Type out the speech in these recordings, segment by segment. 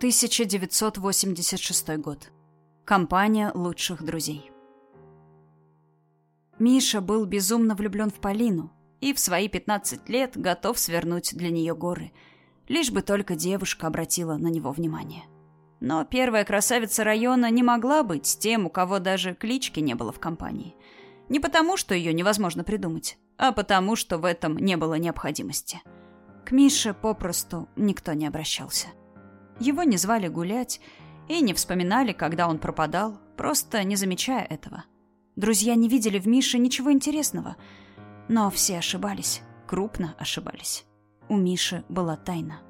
1986 год. Компания лучших друзей. Миша был безумно влюблен в Полину и в свои 15 лет готов свернуть для нее горы, лишь бы только девушка обратила на него внимание. Но первая красавица района не могла быть тем, у кого даже клички не было в компании. Не потому, что ее невозможно придумать, а потому, что в этом не было необходимости. К Мише попросту никто не обращался. Его не звали гулять и не вспоминали, когда он пропадал, просто не замечая этого. Друзья не видели в Мише ничего интересного, но все ошибались, крупно ошибались. У Миши была тайна.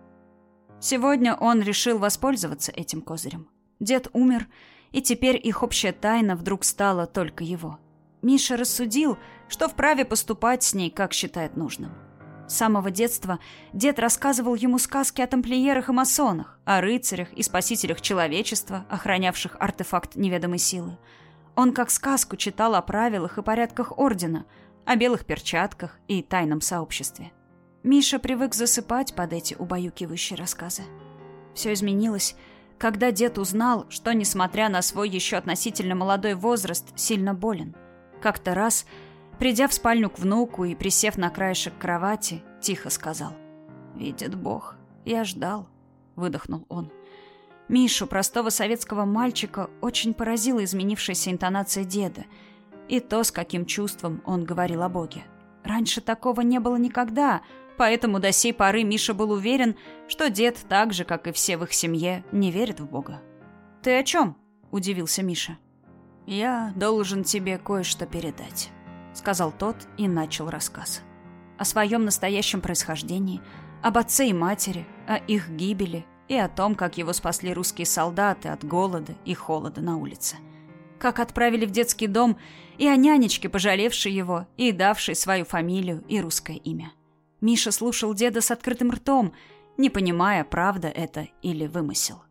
Сегодня он решил воспользоваться этим козырем. Дед умер, и теперь их общая тайна вдруг стала только его. Миша рассудил, что вправе поступать с ней, как считает нужным. С самого детства дед рассказывал ему сказки о тамплиерах и масонах, о рыцарях и спасителях человечества, охранявших артефакт неведомой силы. Он как сказку читал о правилах и порядках ордена, о белых перчатках и тайном сообществе. Миша привык засыпать под эти убаюкивающие рассказы. Все изменилось, когда дед узнал, что, несмотря на свой еще относительно молодой возраст, сильно болен. Как-то раз Придя в спальню к внуку и присев на краешек кровати, тихо сказал. «Видит Бог, я ждал», — выдохнул он. Мишу, простого советского мальчика, очень поразила изменившаяся интонация деда и то, с каким чувством он говорил о Боге. Раньше такого не было никогда, поэтому до сей поры Миша был уверен, что дед, так же, как и все в их семье, не верит в Бога. «Ты о чем?» – удивился Миша. «Я должен тебе кое-что передать» сказал тот и начал рассказ. О своем настоящем происхождении, об отце и матери, о их гибели и о том, как его спасли русские солдаты от голода и холода на улице. Как отправили в детский дом и о нянечке, пожалевшей его и давшей свою фамилию и русское имя. Миша слушал деда с открытым ртом, не понимая, правда это или вымысел.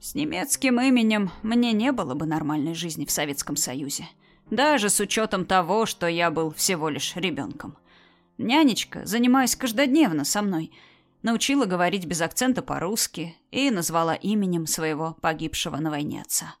С немецким именем мне не было бы нормальной жизни в Советском Союзе даже с учетом того, что я был всего лишь ребенком. Нянечка, занимаясь каждодневно со мной, научила говорить без акцента по-русски и назвала именем своего погибшего на войне отца.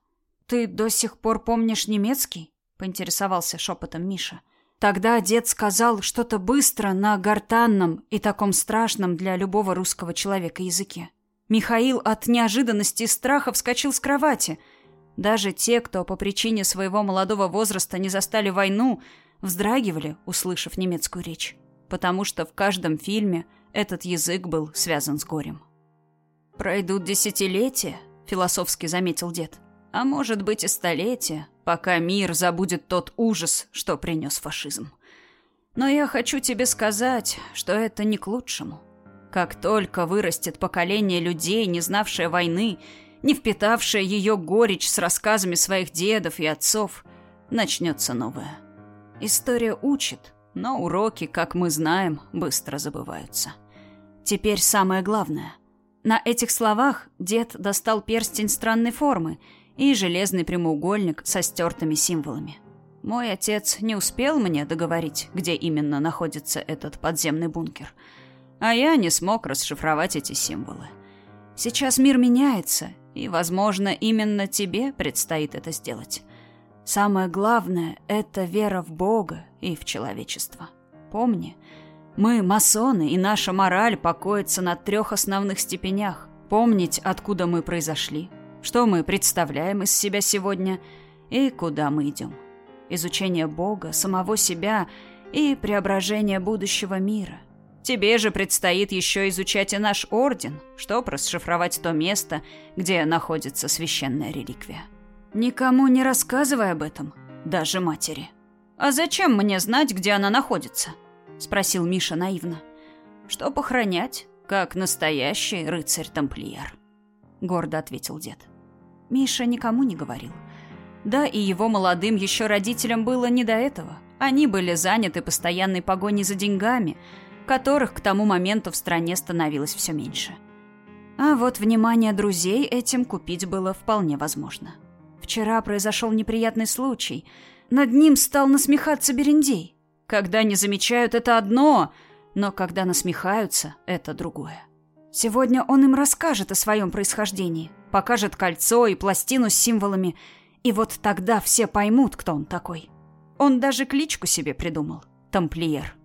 «Ты до сих пор помнишь немецкий?» — поинтересовался шепотом Миша. Тогда дед сказал что-то быстро на гортанном и таком страшном для любого русского человека языке. Михаил от неожиданности и страха вскочил с кровати — даже те, кто по причине своего молодого возраста не застали войну, вздрагивали, услышав немецкую речь, потому что в каждом фильме этот язык был связан с горем. «Пройдут десятилетия», — философски заметил дед, «а может быть и столетия, пока мир забудет тот ужас, что принес фашизм. Но я хочу тебе сказать, что это не к лучшему. Как только вырастет поколение людей, не знавшее войны, не впитавшая ее горечь с рассказами своих дедов и отцов, начнется новая. История учит, но уроки, как мы знаем, быстро забываются. Теперь самое главное. На этих словах дед достал перстень странной формы и железный прямоугольник со стертыми символами. Мой отец не успел мне договорить, где именно находится этот подземный бункер, а я не смог расшифровать эти символы. Сейчас мир меняется, и, возможно, именно тебе предстоит это сделать. Самое главное — это вера в Бога и в человечество. Помни, мы масоны, и наша мораль покоится на трех основных степенях. Помнить, откуда мы произошли, что мы представляем из себя сегодня и куда мы идем. Изучение Бога, самого себя и преображение будущего мира. Тебе же предстоит еще изучать и наш орден, чтобы расшифровать то место, где находится священная реликвия. Никому не рассказывай об этом, даже матери. А зачем мне знать, где она находится? спросил Миша наивно. Что похоронять, как настоящий рыцарь-тамплиер, гордо ответил дед. Миша никому не говорил. Да и его молодым еще родителям было не до этого. Они были заняты постоянной погоней за деньгами – которых к тому моменту в стране становилось все меньше. А вот внимание друзей этим купить было вполне возможно. Вчера произошел неприятный случай. Над ним стал насмехаться Берендей. Когда не замечают, это одно, но когда насмехаются, это другое. Сегодня он им расскажет о своем происхождении, покажет кольцо и пластину с символами, и вот тогда все поймут, кто он такой. Он даже кличку себе придумал — Тамплиер.